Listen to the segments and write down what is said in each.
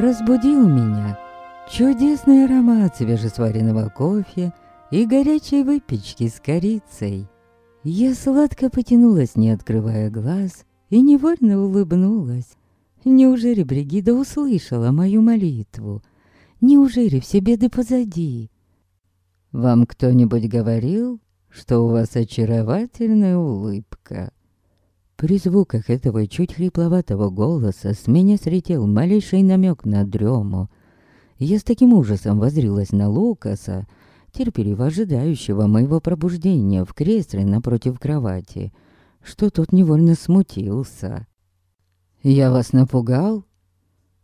разбудил меня чудесный аромат свежесваренного кофе и горячей выпечки с корицей. Я сладко потянулась, не открывая глаз, и невольно улыбнулась. Неужели Бригида услышала мою молитву? Неужели все беды позади? «Вам кто-нибудь говорил, что у вас очаровательная улыбка?» При звуках этого чуть хрипловатого голоса с меня сретел малейший намек на дрему. Я с таким ужасом возрилась на Лукаса, терпеливо ожидающего моего пробуждения в кресле напротив кровати, что тот невольно смутился. «Я вас напугал?»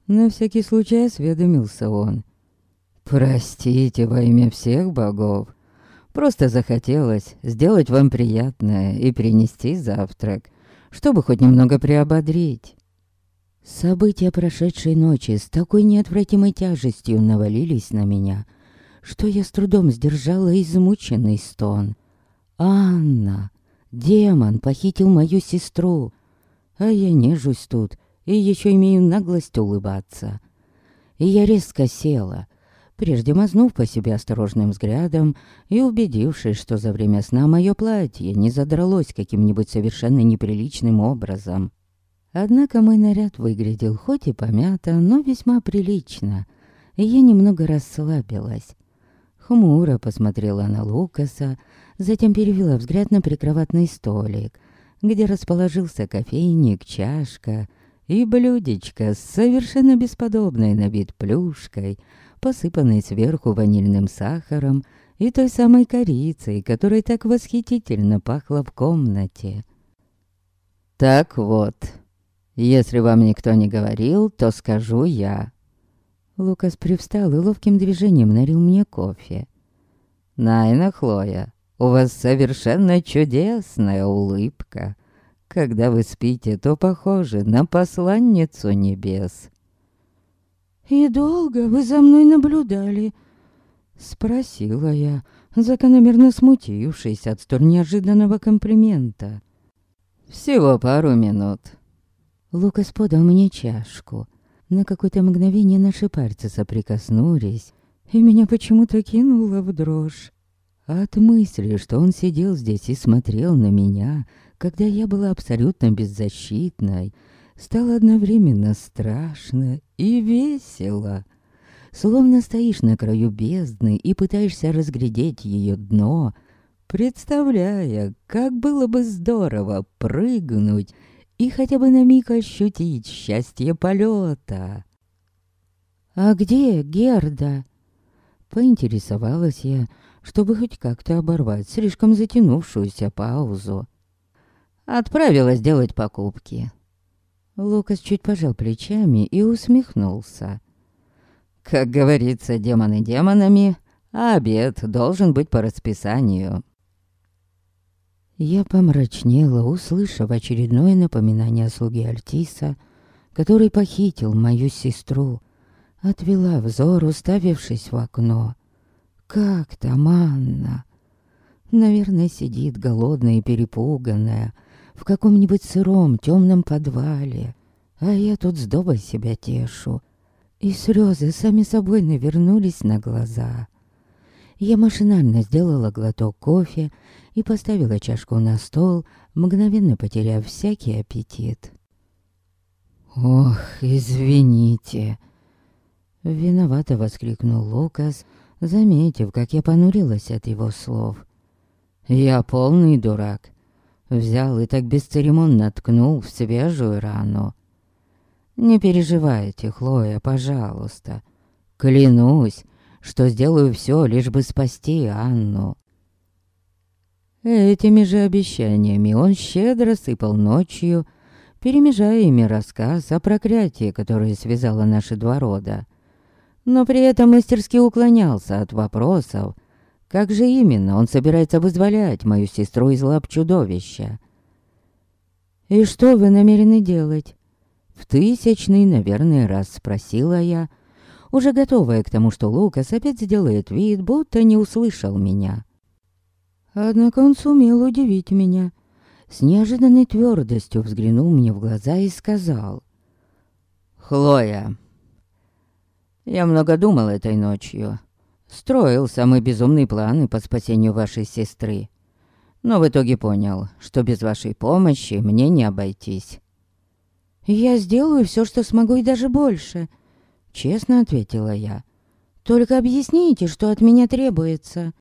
На всякий случай осведомился он. «Простите во имя всех богов. Просто захотелось сделать вам приятное и принести завтрак, чтобы хоть немного приободрить». События прошедшей ночи с такой неотвратимой тяжестью навалились на меня, что я с трудом сдержала измученный стон. «Анна! Демон похитил мою сестру!» А я нежусь тут и еще имею наглость улыбаться. И я резко села, прежде мазнув по себе осторожным взглядом и убедившись, что за время сна мое платье не задралось каким-нибудь совершенно неприличным образом. Однако мой наряд выглядел хоть и помято, но весьма прилично, и я немного расслабилась. Хмуро посмотрела на Лукаса, затем перевела взгляд на прикроватный столик, где расположился кофейник, чашка и блюдечко с совершенно бесподобной на вид плюшкой, посыпанной сверху ванильным сахаром и той самой корицей, которой так восхитительно пахло в комнате. «Так вот, если вам никто не говорил, то скажу я». Лукас привстал и ловким движением налил мне кофе. «Найна Хлоя, у вас совершенно чудесная улыбка. Когда вы спите, то похожи на посланницу небес. «И долго вы за мной наблюдали?» Спросила я, закономерно смутившись от столь неожиданного комплимента. «Всего пару минут». Лукас подал мне чашку. На какое-то мгновение наши пальцы соприкоснулись, и меня почему-то кинуло в дрожь. От мысли, что он сидел здесь и смотрел на меня, когда я была абсолютно беззащитной, стало одновременно страшно и весело. Словно стоишь на краю бездны и пытаешься разглядеть ее дно, представляя, как было бы здорово прыгнуть и хотя бы на миг ощутить счастье полета. «А где Герда?» Поинтересовалась я, чтобы хоть как-то оборвать слишком затянувшуюся паузу. Отправилась делать покупки. Лукас чуть пожал плечами и усмехнулся. Как говорится, демоны демонами, а обед должен быть по расписанию. Я помрачнела, услышав очередное напоминание о слуге Альтиса, который похитил мою сестру. Отвела взор, уставившись в окно. Как там Анна? Наверное, сидит голодная и перепуганная в каком-нибудь сыром темном подвале, а я тут с добой себя тешу. И слезы сами собой навернулись на глаза. Я машинально сделала глоток кофе и поставила чашку на стол, мгновенно потеряв всякий аппетит. «Ох, извините!» Виновато воскликнул Лукас, заметив, как я понурилась от его слов. Я полный дурак. Взял и так бесцеремонно ткнул в свежую рану. Не переживайте, Хлоя, пожалуйста. Клянусь, что сделаю все, лишь бы спасти Анну. Этими же обещаниями он щедро сыпал ночью, перемежая ими рассказ о проклятии, которое связало наши два рода но при этом мастерски уклонялся от вопросов, как же именно он собирается вызволять мою сестру из лап чудовища. «И что вы намерены делать?» В тысячный, наверное, раз спросила я, уже готовая к тому, что Лукас опять сделает вид, будто не услышал меня. Однако он сумел удивить меня. С неожиданной твердостью взглянул мне в глаза и сказал. «Хлоя, Я много думал этой ночью. Строил самые безумные планы по спасению вашей сестры. Но в итоге понял, что без вашей помощи мне не обойтись. «Я сделаю все, что смогу и даже больше», — честно ответила я. «Только объясните, что от меня требуется».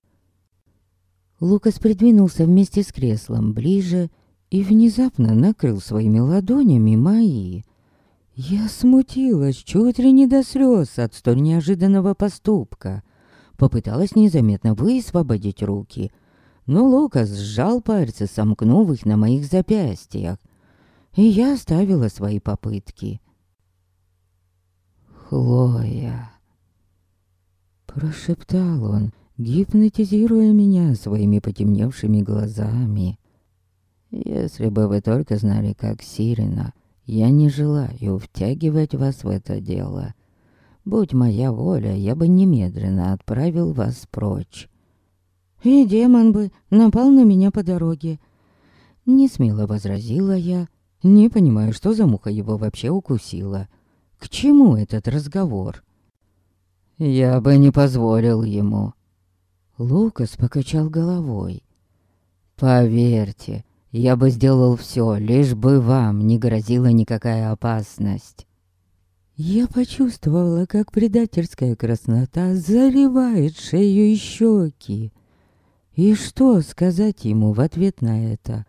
Лукас придвинулся вместе с креслом ближе и внезапно накрыл своими ладонями мои. Я смутилась чуть ли не до слез от столь неожиданного поступка. Попыталась незаметно высвободить руки, но Лукас сжал пальцы, сомкнув их на моих запястьях, и я оставила свои попытки. «Хлоя!» Прошептал он, гипнотизируя меня своими потемневшими глазами. «Если бы вы только знали, как Сирена, я не желаю втягивать вас в это дело. Будь моя воля, я бы немедленно отправил вас прочь». «И демон бы напал на меня по дороге». Не смело возразила я, не понимаю, что за муха его вообще укусила. К чему этот разговор? Я бы не позволил ему. Лукас покачал головой. Поверьте, я бы сделал все, лишь бы вам не грозила никакая опасность. Я почувствовала, как предательская краснота заливает шею и щеки. И что сказать ему в ответ на это?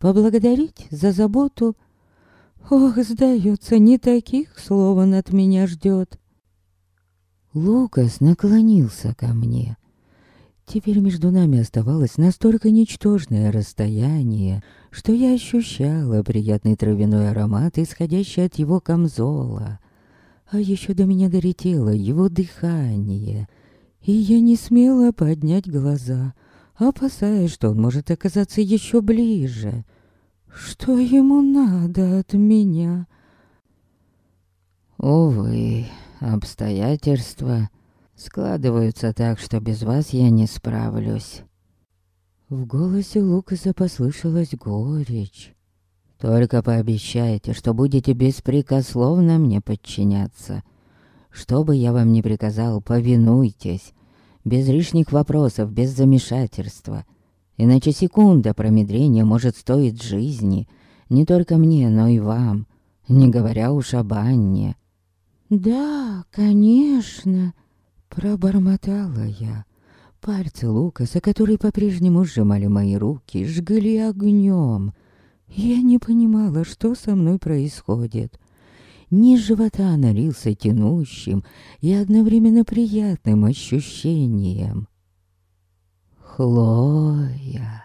Поблагодарить за заботу? Ох, сдается, не таких слов он от меня ждет. Лукас наклонился ко мне. Теперь между нами оставалось настолько ничтожное расстояние, что я ощущала приятный травяной аромат, исходящий от его камзола. А еще до меня долетело его дыхание, и я не смела поднять глаза, опасаясь, что он может оказаться еще ближе. Что ему надо от меня? Увы, обстоятельства складываются так, что без вас я не справлюсь. В голосе Лукаса послышалась горечь. Только пообещайте, что будете беспрекословно мне подчиняться. Что бы я вам ни приказал, повинуйтесь. Без лишних вопросов, без замешательства. Иначе секунда промедления может стоить жизни. Не только мне, но и вам. Не говоря уж об Анне. «Да, конечно», — пробормотала я. Пальцы Лукаса, которые по-прежнему сжимали мои руки, жгли огнем. Я не понимала, что со мной происходит. Низ живота налился тянущим и одновременно приятным ощущением. «Хлоя!»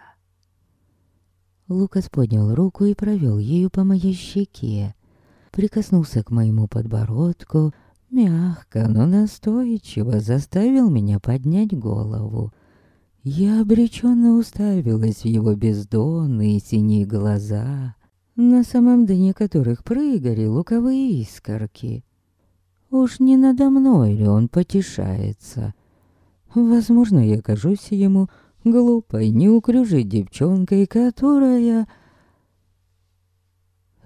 Лукас поднял руку и провел ею по моей щеке прикоснулся к моему подбородку, мягко, но настойчиво заставил меня поднять голову. Я обреченно уставилась в его бездонные синие глаза, на самом дне которых прыгали луковые искорки. Уж не надо мной ли он потешается? Возможно, я кажусь ему глупой, неуклюжей девчонкой, которая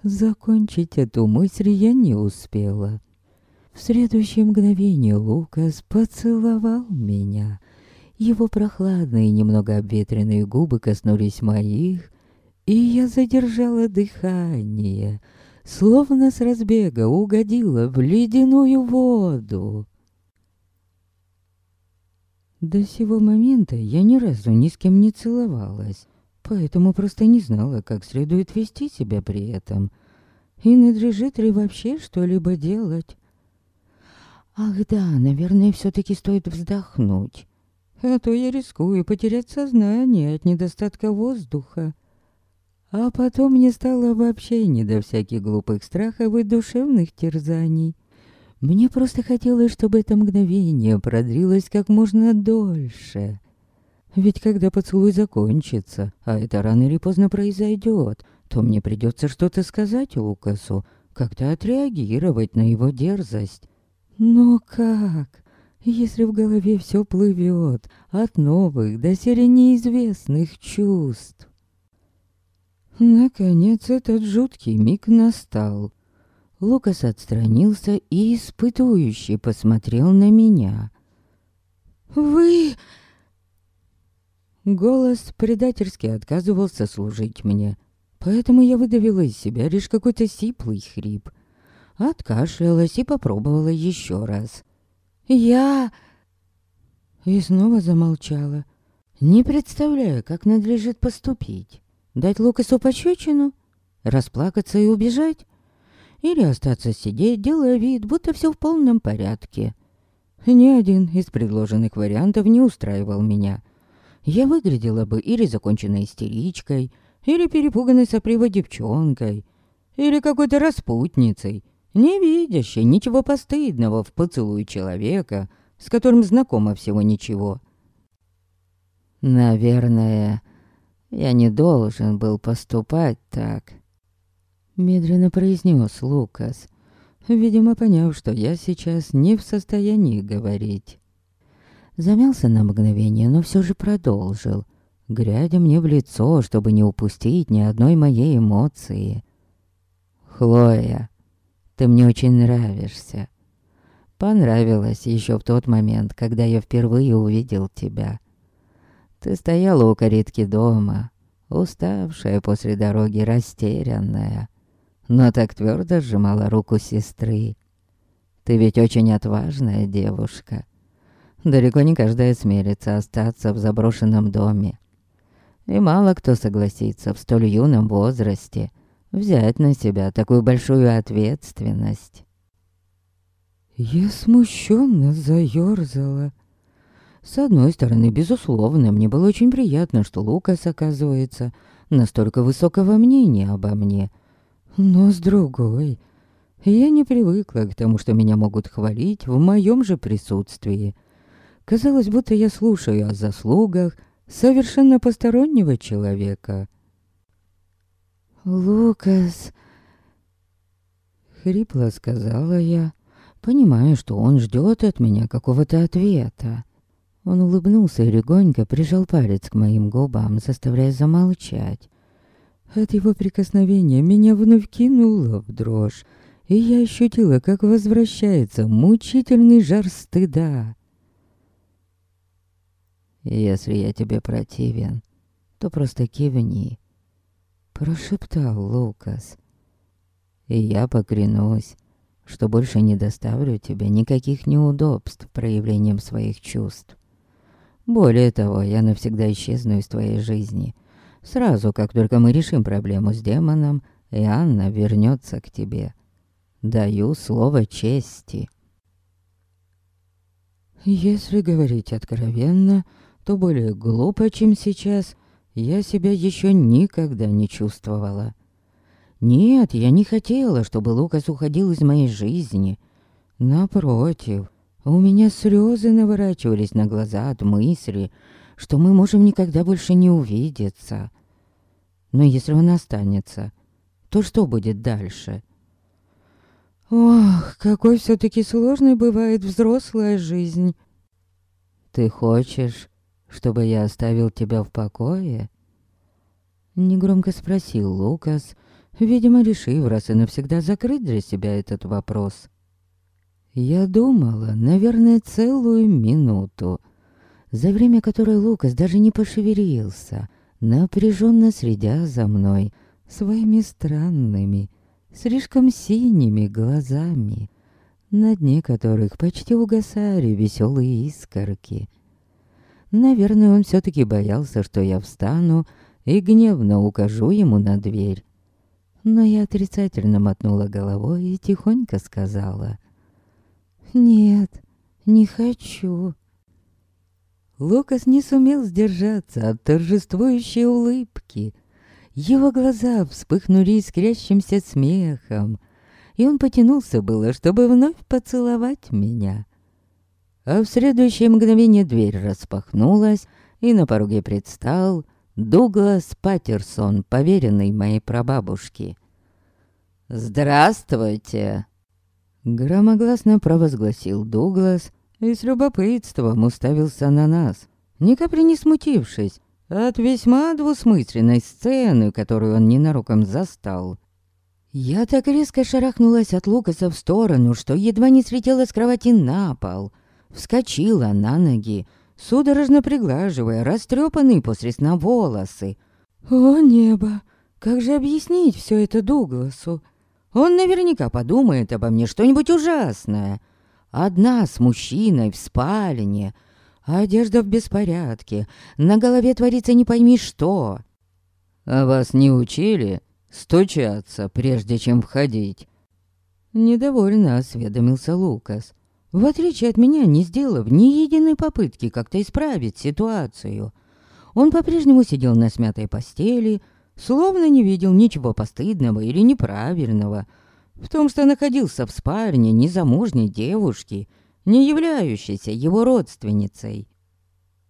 Закончить эту мысль я не успела. В следующее мгновение Лукас поцеловал меня. Его прохладные, немного обветренные губы коснулись моих, и я задержала дыхание, словно с разбега угодила в ледяную воду. До сего момента я ни разу ни с кем не целовалась поэтому просто не знала, как следует вести себя при этом. И надлежит ли вообще что-либо делать. Ах да, наверное, все-таки стоит вздохнуть. А то я рискую потерять сознание от недостатка воздуха. А потом мне стало вообще не до всяких глупых страхов и душевных терзаний. Мне просто хотелось, чтобы это мгновение продлилось как можно дольше. Ведь когда поцелуй закончится, а это рано или поздно произойдет, то мне придется что-то сказать Лукасу, как-то отреагировать на его дерзость. Но как? Если в голове все плывет от новых до серии неизвестных чувств. Наконец этот жуткий миг настал. Лукас отстранился и испытующе посмотрел на меня. «Вы...» Голос предательски отказывался служить мне, поэтому я выдавила из себя лишь какой-то сиплый хрип. Откашлялась и попробовала еще раз. «Я...» И снова замолчала, не представляя, как надлежит поступить. Дать Лукасу пощечину? Расплакаться и убежать? Или остаться сидеть, делая вид, будто все в полном порядке? Ни один из предложенных вариантов не устраивал меня. Я выглядела бы или законченной истеричкой, или перепуганной сопливой девчонкой, или какой-то распутницей, не видящей ничего постыдного в поцелуе человека, с которым знакомо всего ничего. Наверное, я не должен был поступать так. Медленно произнес Лукас, видимо, поняв, что я сейчас не в состоянии говорить. Замялся на мгновение, но все же продолжил, глядя мне в лицо, чтобы не упустить ни одной моей эмоции. «Хлоя, ты мне очень нравишься. Понравилась еще в тот момент, когда я впервые увидел тебя. Ты стояла у каретки дома, уставшая после дороги, растерянная, но так твердо сжимала руку сестры. Ты ведь очень отважная девушка. Далеко не каждая смелится остаться в заброшенном доме. И мало кто согласится в столь юном возрасте взять на себя такую большую ответственность. Я смущенно заёрзала. С одной стороны, безусловно, мне было очень приятно, что Лукас, оказывается, настолько высокого мнения обо мне. Но с другой, я не привыкла к тому, что меня могут хвалить в моем же присутствии. Казалось, будто я слушаю о заслугах совершенно постороннего человека. «Лукас...» Хрипло сказала я, понимая, что он ждет от меня какого-то ответа. Он улыбнулся и легонько прижал палец к моим губам, заставляя замолчать. От его прикосновения меня вновь кинуло в дрожь, и я ощутила, как возвращается мучительный жар стыда. «Если я тебе противен, то просто кивни», — прошептал Лукас. «И я поклянусь, что больше не доставлю тебе никаких неудобств проявлением своих чувств. Более того, я навсегда исчезну из твоей жизни. Сразу, как только мы решим проблему с демоном, и Анна вернется к тебе. Даю слово чести. Если говорить откровенно, то более глупо, чем сейчас, я себя еще никогда не чувствовала. Нет, я не хотела, чтобы Лукас уходил из моей жизни. Напротив, у меня слезы наворачивались на глаза от мысли, что мы можем никогда больше не увидеться. Но если он останется, то что будет дальше? Ох, какой все-таки сложной бывает взрослая жизнь. Ты хочешь, чтобы я оставил тебя в покое? Негромко спросил Лукас, видимо, решив раз и навсегда закрыть для себя этот вопрос. Я думала, наверное, целую минуту, за время которой Лукас даже не пошевелился, напряженно следя за мной своими странными, слишком синими глазами, на дне которых почти угасали веселые искорки. Наверное, он все-таки боялся, что я встану и гневно укажу ему на дверь. Но я отрицательно мотнула головой и тихонько сказала — «Нет, не хочу». Лукас не сумел сдержаться от торжествующей улыбки. Его глаза вспыхнули искрящимся смехом, и он потянулся было, чтобы вновь поцеловать меня. А в следующее мгновение дверь распахнулась, и на пороге предстал Дуглас Паттерсон, поверенный моей прабабушки. «Здравствуйте!» Громогласно провозгласил Дуглас и с любопытством уставился на нас, ни капли не смутившись от весьма двусмысленной сцены, которую он ненароком застал. Я так резко шарахнулась от Лукаса в сторону, что едва не слетела с кровати на пол. Вскочила на ноги, судорожно приглаживая растрепанные после сна волосы. О небо! Как же объяснить все это Дугласу? Он наверняка подумает обо мне что-нибудь ужасное. Одна с мужчиной в спальне, одежда в беспорядке, на голове творится не пойми что. А вас не учили стучаться, прежде чем входить?» Недовольно осведомился Лукас, в отличие от меня, не сделав ни единой попытки как-то исправить ситуацию. Он по-прежнему сидел на смятой постели, словно не видел ничего постыдного или неправильного в том, что находился в спальне незамужней девушки, не являющейся его родственницей.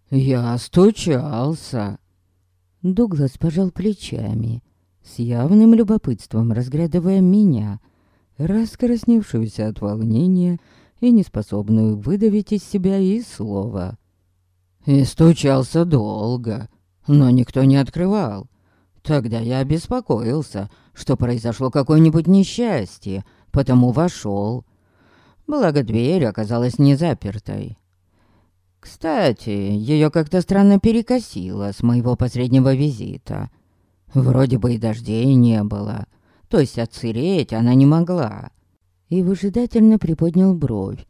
«Я стучался!» Дуглас пожал плечами, с явным любопытством разглядывая меня, раскрасневшуюся от волнения и неспособную выдавить из себя и слова. И стучался долго, но никто не открывал. Тогда я обеспокоился, что произошло какое-нибудь несчастье, потому вошел. Благо дверь оказалась не запертой. Кстати, ее как-то странно перекосило с моего последнего визита. Вроде бы и дождей не было, то есть отсыреть она не могла. И выжидательно приподнял бровь,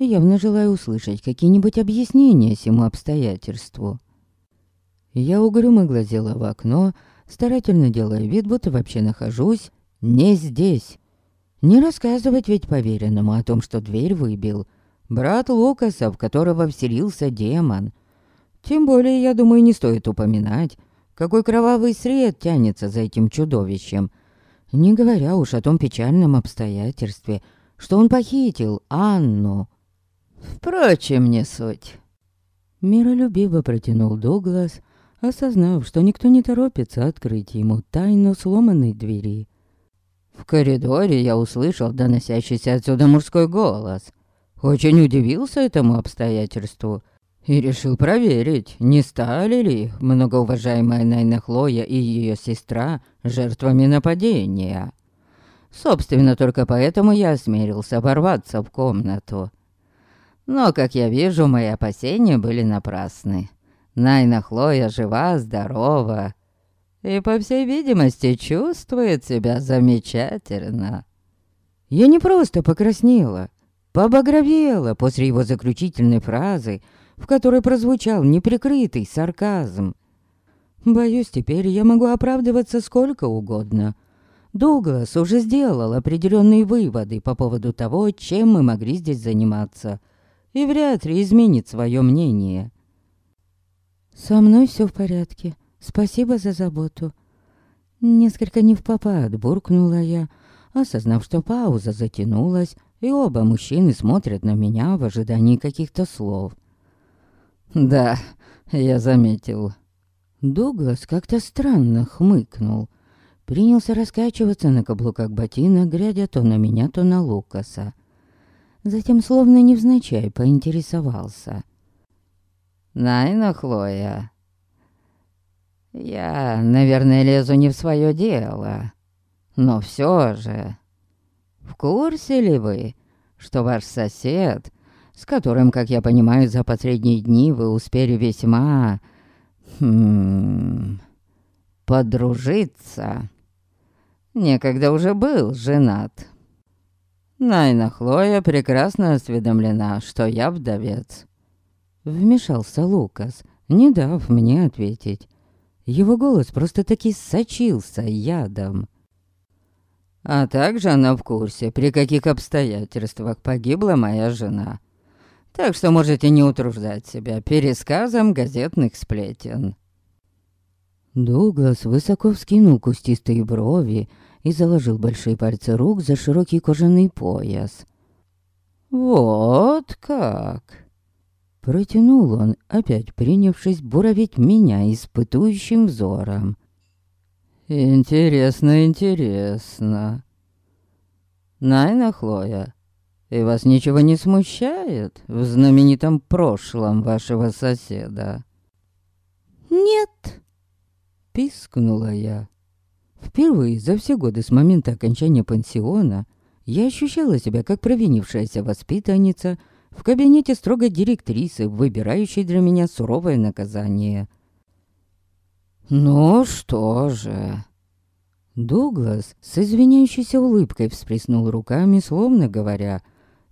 явно желая услышать какие-нибудь объяснения всему обстоятельству. Я угрюмо глазела в окно, старательно делая вид, будто вообще нахожусь не здесь. Не рассказывать ведь поверенному о том, что дверь выбил. Брат Лукаса, в которого вселился демон. Тем более, я думаю, не стоит упоминать, какой кровавый сред тянется за этим чудовищем. Не говоря уж о том печальном обстоятельстве, что он похитил Анну. Впрочем, не суть. Миролюбиво протянул Дуглас, осознав, что никто не торопится открыть ему тайну сломанной двери. В коридоре я услышал доносящийся отсюда мужской голос. Очень удивился этому обстоятельству и решил проверить, не стали ли многоуважаемая Найна Хлоя и ее сестра жертвами нападения. Собственно, только поэтому я осмелился ворваться в комнату. Но, как я вижу, мои опасения были напрасны. Найна Хлоя жива, здорова и, по всей видимости, чувствует себя замечательно. Я не просто покраснела, побагровела после его заключительной фразы, в которой прозвучал неприкрытый сарказм. Боюсь, теперь я могу оправдываться сколько угодно. Дуглас уже сделал определенные выводы по поводу того, чем мы могли здесь заниматься, и вряд ли изменит свое мнение. «Со мной все в порядке. Спасибо за заботу». Несколько не в попад буркнула я, осознав, что пауза затянулась, и оба мужчины смотрят на меня в ожидании каких-то слов. «Да, я заметил». Дуглас как-то странно хмыкнул. Принялся раскачиваться на каблуках ботинок, глядя то на меня, то на Лукаса. Затем, словно невзначай, поинтересовался. Найна Хлоя. Я, наверное, лезу не в свое дело. Но все же... В курсе ли вы, что ваш сосед, с которым, как я понимаю, за последние дни вы успели весьма... Хм, подружиться, некогда уже был женат. Найна Хлоя прекрасно осведомлена, что я вдовец. Вмешался Лукас, не дав мне ответить. Его голос просто-таки сочился ядом. А также она в курсе, при каких обстоятельствах погибла моя жена. Так что можете не утруждать себя пересказом газетных сплетен. Дуглас высоко вскинул кустистые брови и заложил большие пальцы рук за широкий кожаный пояс. «Вот как!» Протянул он, опять принявшись буравить меня испытующим взором. «Интересно, интересно. Найна Хлоя, и вас ничего не смущает в знаменитом прошлом вашего соседа?» «Нет», — пискнула я. Впервые за все годы с момента окончания пансиона я ощущала себя как провинившаяся воспитанница в кабинете строгой директрисы, выбирающей для меня суровое наказание. «Ну что же...» Дуглас с извиняющейся улыбкой всплеснул руками, словно говоря,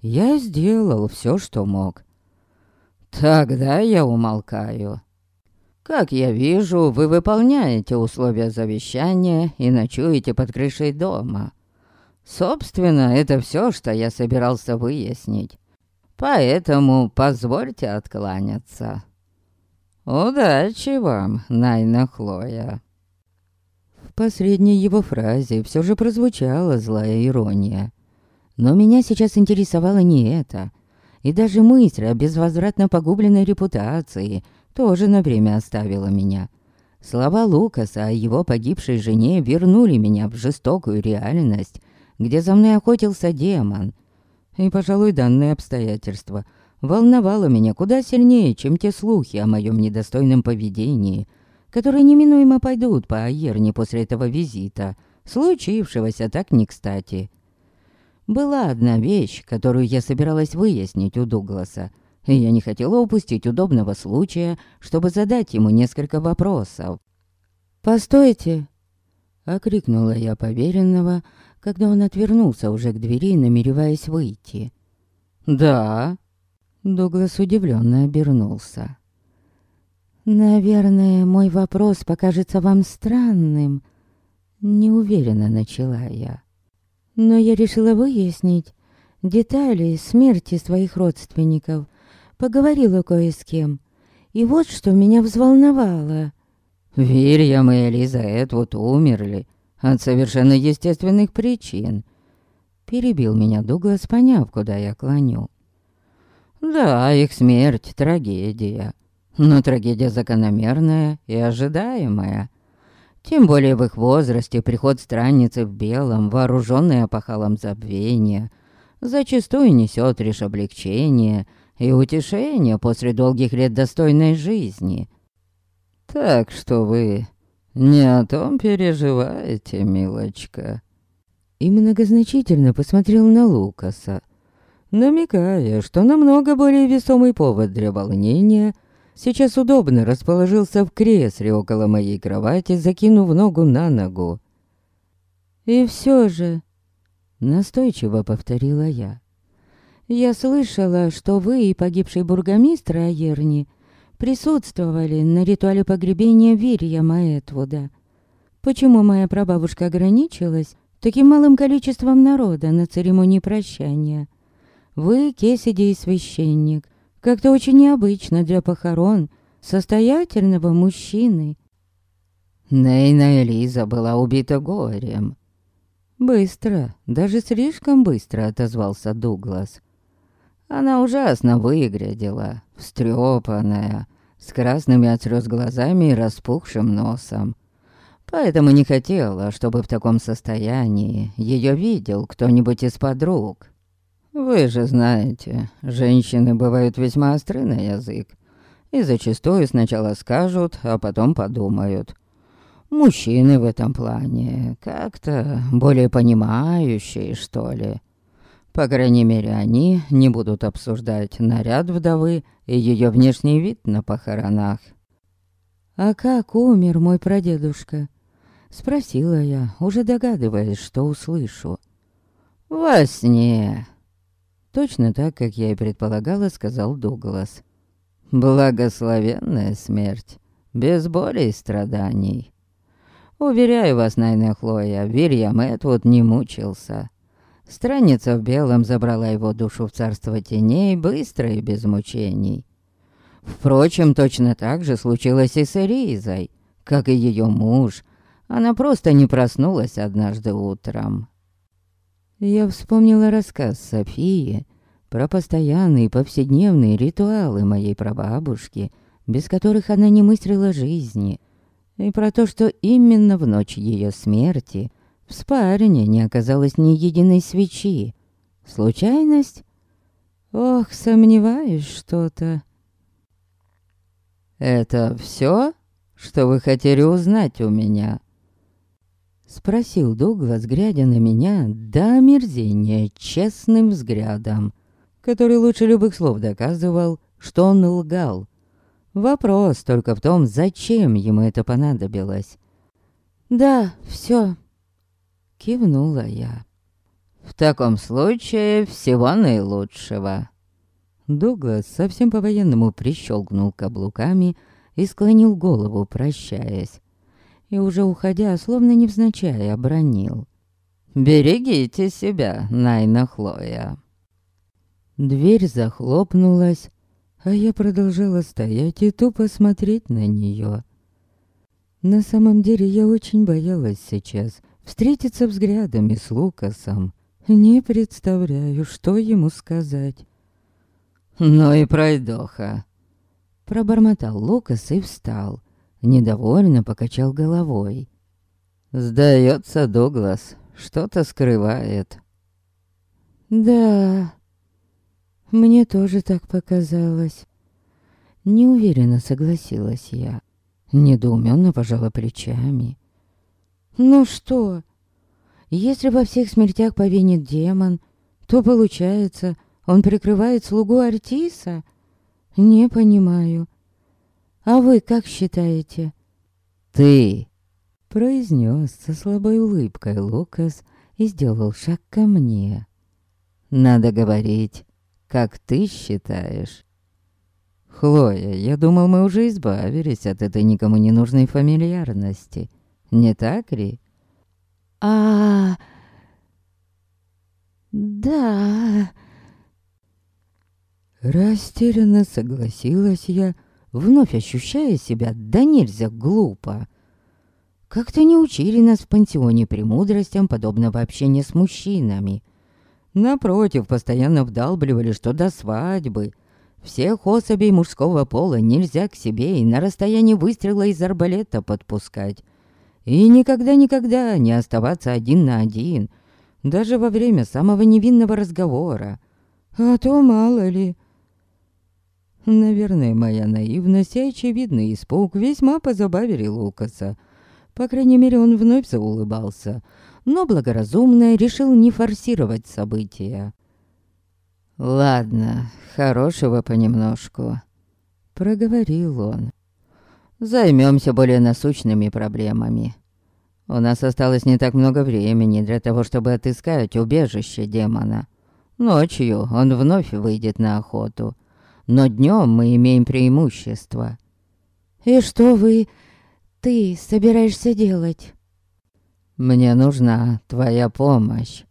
«Я сделал все, что мог». «Тогда я умолкаю. Как я вижу, вы выполняете условия завещания и ночуете под крышей дома. Собственно, это все, что я собирался выяснить. Поэтому позвольте откланяться. Удачи вам, Найна Хлоя. В последней его фразе все же прозвучала злая ирония. Но меня сейчас интересовало не это. И даже мысль о безвозвратно погубленной репутации тоже на время оставила меня. Слова Лукаса о его погибшей жене вернули меня в жестокую реальность, где за мной охотился демон. И, пожалуй, данное обстоятельство волновало меня куда сильнее, чем те слухи о моем недостойном поведении, которые неминуемо пойдут по Айерне после этого визита, случившегося так не кстати. Была одна вещь, которую я собиралась выяснить у Дугласа, и я не хотела упустить удобного случая, чтобы задать ему несколько вопросов. «Постойте!» — окрикнула я поверенного, когда он отвернулся уже к двери, намереваясь выйти. «Да?» Дуглас удивленно обернулся. «Наверное, мой вопрос покажется вам странным», — неуверенно начала я. «Но я решила выяснить детали смерти своих родственников, поговорила кое с кем, и вот что меня взволновало». «Вильям и Элиза вот умерли от совершенно естественных причин. Перебил меня Дуглас, поняв, куда я клоню. Да, их смерть — трагедия. Но трагедия закономерная и ожидаемая. Тем более в их возрасте приход странницы в белом, вооруженной опахалом забвения, зачастую несет лишь облегчение и утешение после долгих лет достойной жизни. Так что вы «Не о том переживаете, милочка». И многозначительно посмотрел на Лукаса, намекая, что намного более весомый повод для волнения сейчас удобно расположился в кресле около моей кровати, закинув ногу на ногу. «И все же...» — настойчиво повторила я. «Я слышала, что вы и погибший бургомистр Аерни — присутствовали на ритуале погребения Вильяма Этвуда. Почему моя прабабушка ограничилась таким малым количеством народа на церемонии прощания? Вы, Кесиди и священник, как-то очень необычно для похорон состоятельного мужчины. Нейна Элиза была убита горем. Быстро, даже слишком быстро отозвался Дуглас. Она ужасно выглядела, встрепанная, с красными от слез глазами и распухшим носом. Поэтому не хотела, чтобы в таком состоянии ее видел кто-нибудь из подруг. Вы же знаете, женщины бывают весьма остры на язык. И зачастую сначала скажут, а потом подумают. Мужчины в этом плане как-то более понимающие, что ли. По крайней мере, они не будут обсуждать наряд вдовы и ее внешний вид на похоронах. «А как умер мой прадедушка?» Спросила я, уже догадываясь, что услышу. «Во сне!» Точно так, как я и предполагала, сказал Дуглас. «Благословенная смерть, без боли и страданий. Уверяю вас, Найна Хлоя, Вильям Этвуд не мучился. Странница в белом забрала его душу в царство теней быстро и без мучений. Впрочем, точно так же случилось и с Эризой, как и ее муж. Она просто не проснулась однажды утром. Я вспомнила рассказ Софии про постоянные повседневные ритуалы моей прабабушки, без которых она не мыслила жизни, и про то, что именно в ночь ее смерти – в спальне не оказалось ни единой свечи. Случайность? Ох, сомневаюсь что-то. «Это все, что вы хотели узнать у меня?» Спросил Дуглас, глядя на меня до омерзения честным взглядом, который лучше любых слов доказывал, что он лгал. Вопрос только в том, зачем ему это понадобилось. «Да, все. кивнула я. «В таком случае всего наилучшего». Дуглас совсем по-военному прищелкнул каблуками и склонил голову, прощаясь и уже уходя, словно невзначай, обронил. «Берегите себя, Найна Хлоя!» Дверь захлопнулась, а я продолжала стоять и тупо смотреть на нее. На самом деле я очень боялась сейчас встретиться взглядами с Лукасом. Не представляю, что ему сказать. «Ну и пройдоха!» Пробормотал Лукас и встал. Недовольно покачал головой. «Сдается, Дуглас, что-то скрывает». «Да, мне тоже так показалось». Неуверенно согласилась я. Недоуменно пожала плечами. «Ну что, если во всех смертях повинит демон, то, получается, он прикрывает слугу Артиса? Не понимаю. А вы как считаете?» «Ты!» Произнес со слабой улыбкой Лукас и сделал шаг ко мне. «Надо говорить, как ты считаешь». «Хлоя, я думал, мы уже избавились от этой никому не нужной фамильярности. Не так ли?» «А... да...» Растерянно согласилась я, вновь ощущая себя да нельзя глупо. Как-то не учили нас в пансионе премудростям подобного общения с мужчинами. Напротив, постоянно вдалбливали, что до свадьбы всех особей мужского пола нельзя к себе и на расстоянии выстрела из арбалета подпускать. И никогда-никогда не оставаться один на один, даже во время самого невинного разговора. А то мало ли, Наверное, моя наивность и очевидный испуг весьма позабавили Лукаса. По крайней мере, он вновь заулыбался, но благоразумно решил не форсировать события. «Ладно, хорошего понемножку», — проговорил он. «Займемся более насущными проблемами. У нас осталось не так много времени для того, чтобы отыскать убежище демона. Ночью он вновь выйдет на охоту» но днем мы имеем преимущество. И что вы... ты собираешься делать? Мне нужна твоя помощь.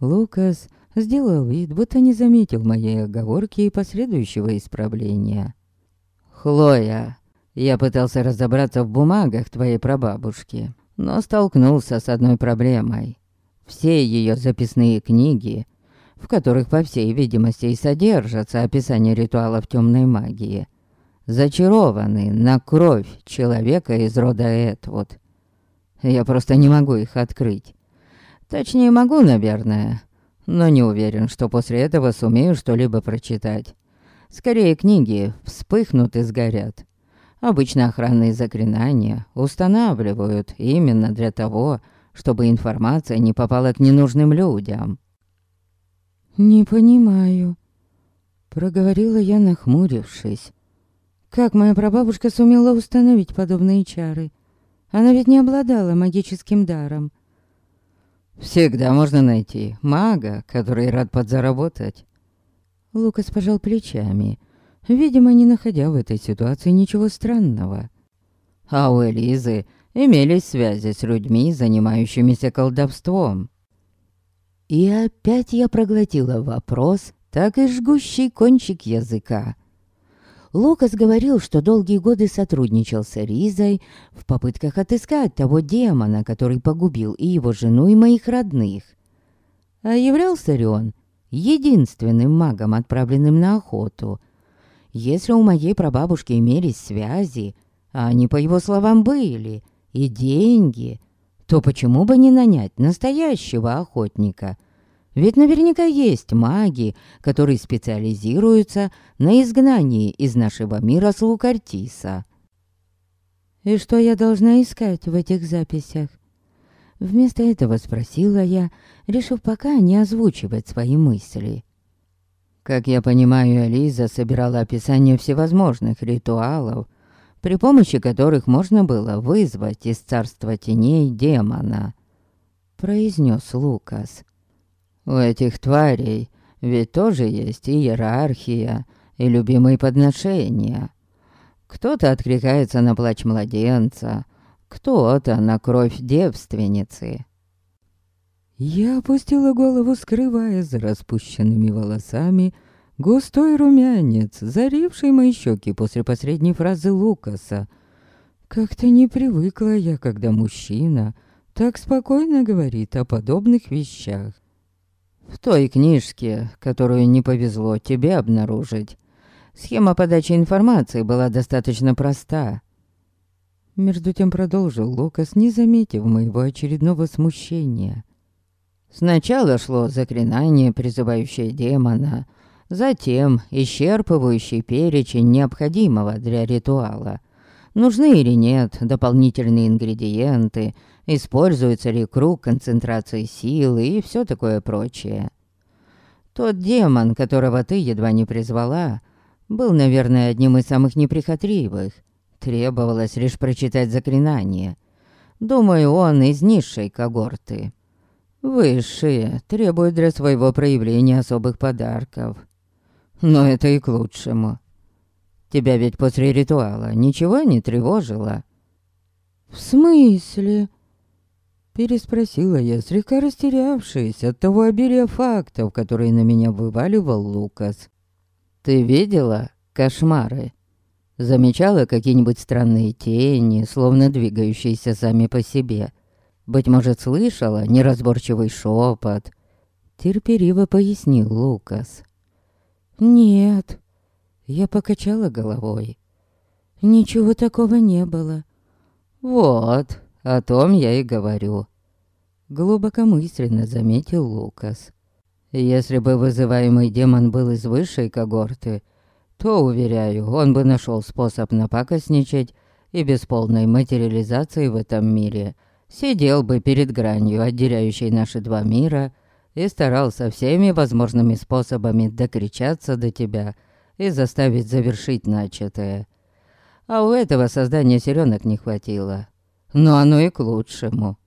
Лукас сделал вид, будто не заметил моей оговорки и последующего исправления. Хлоя, я пытался разобраться в бумагах твоей прабабушки, но столкнулся с одной проблемой. Все ее записные книги в которых, по всей видимости, и содержатся описания ритуалов темной магии, зачарованы на кровь человека из рода Этвуд. Я просто не могу их открыть. Точнее, могу, наверное, но не уверен, что после этого сумею что-либо прочитать. Скорее, книги вспыхнут и сгорят. Обычно охранные заклинания устанавливают именно для того, чтобы информация не попала к ненужным людям. «Не понимаю», — проговорила я, нахмурившись. «Как моя прабабушка сумела установить подобные чары? Она ведь не обладала магическим даром». «Всегда можно найти мага, который рад подзаработать». Лукас пожал плечами, видимо, не находя в этой ситуации ничего странного. А у Элизы имелись связи с людьми, занимающимися колдовством. И опять я проглотила вопрос, так и жгущий кончик языка. Лукас говорил, что долгие годы сотрудничал с Ризой в попытках отыскать того демона, который погубил и его жену, и моих родных. А являлся ли он единственным магом, отправленным на охоту? Если у моей прабабушки имелись связи, а они, по его словам, были, и деньги, то почему бы не нанять настоящего охотника? Ведь наверняка есть маги, которые специализируются на изгнании из нашего мира слуг Артиса. И что я должна искать в этих записях? Вместо этого спросила я, решив пока не озвучивать свои мысли. Как я понимаю, Элиза собирала описание всевозможных ритуалов, при помощи которых можно было вызвать из царства теней демона, произнес Лукас. У этих тварей ведь тоже есть иерархия, и любимые подношения. Кто-то откликается на плач младенца, кто-то на кровь девственницы. Я опустила голову, скрывая за распущенными волосами густой румянец, заривший мои щеки после последней фразы Лукаса. Как-то не привыкла я, когда мужчина так спокойно говорит о подобных вещах. В той книжке, которую не повезло тебе обнаружить, схема подачи информации была достаточно проста. Между тем продолжил Лукас, не заметив моего очередного смущения. Сначала шло заклинание, призывающее демона, затем исчерпывающий перечень необходимого для ритуала. Нужны или нет дополнительные ингредиенты, используется ли круг концентрации силы и все такое прочее. Тот демон, которого ты едва не призвала, был, наверное, одним из самых неприхотливых. Требовалось лишь прочитать заклинание. Думаю, он из низшей когорты. Высшие требуют для своего проявления особых подарков. Но это и к лучшему. Тебя ведь после ритуала ничего не тревожило? «В смысле?» Переспросила я, слегка растерявшись от того обилия фактов, которые на меня вываливал Лукас. «Ты видела кошмары? Замечала какие-нибудь странные тени, словно двигающиеся сами по себе?» Быть может, слышала неразборчивый шепот. Терпеливо пояснил Лукас. Нет, я покачала головой. Ничего такого не было. Вот, о том я и говорю. Глубокомысленно заметил Лукас. Если бы вызываемый демон был из высшей когорты, то, уверяю, он бы нашел способ напакостничать и без полной материализации в этом мире сидел бы перед гранью, отделяющей наши два мира, и старался всеми возможными способами докричаться до тебя и заставить завершить начатое. А у этого создания сиренок не хватило. Но оно и к лучшему.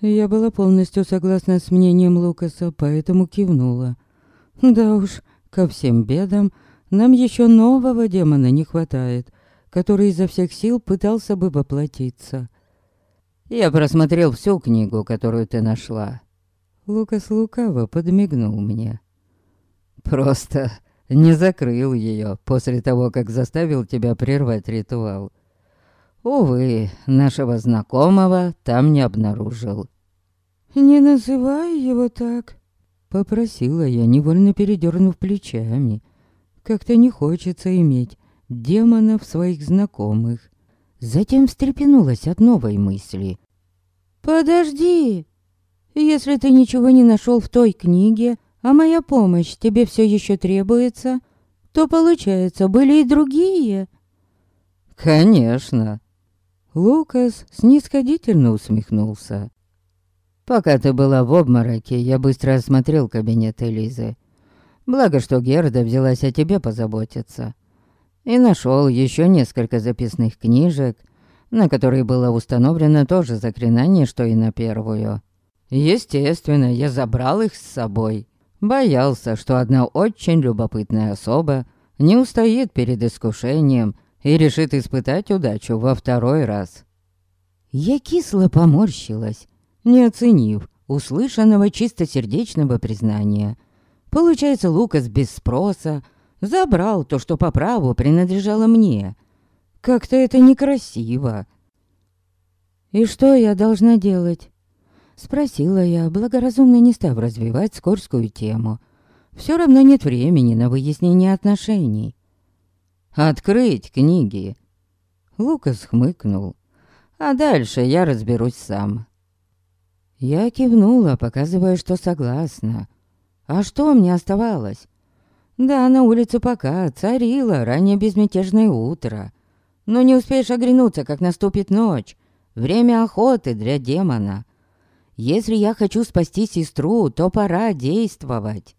Я была полностью согласна с мнением Лукаса, поэтому кивнула. Да уж, ко всем бедам нам еще нового демона не хватает, который изо всех сил пытался бы воплотиться. Я просмотрел всю книгу, которую ты нашла. Лукас лукаво подмигнул мне. Просто не закрыл ее после того, как заставил тебя прервать ритуал. Увы, нашего знакомого там не обнаружил. «Не называй его так», — попросила я, невольно передернув плечами. «Как-то не хочется иметь демонов своих знакомых». Затем встрепенулась от новой мысли. «Подожди! Если ты ничего не нашел в той книге, а моя помощь тебе все еще требуется, то, получается, были и другие?» «Конечно!» Лукас снисходительно усмехнулся. «Пока ты была в обмороке, я быстро осмотрел кабинет Элизы. Благо, что Герда взялась о тебе позаботиться и нашел еще несколько записных книжек, на которые было установлено то же заклинание, что и на первую. Естественно, я забрал их с собой. Боялся, что одна очень любопытная особа не устоит перед искушением и решит испытать удачу во второй раз. Я кисло поморщилась, не оценив услышанного чистосердечного признания. Получается, Лукас без спроса Забрал то, что по праву принадлежало мне. Как-то это некрасиво. «И что я должна делать?» Спросила я, благоразумно не став развивать скорскую тему. Все равно нет времени на выяснение отношений. «Открыть книги!» Лукас хмыкнул. «А дальше я разберусь сам». Я кивнула, показывая, что согласна. А что мне оставалось? Да, на улице пока царило раннее безмятежное утро. Но не успеешь оглянуться, как наступит ночь. Время охоты для демона. Если я хочу спасти сестру, то пора действовать.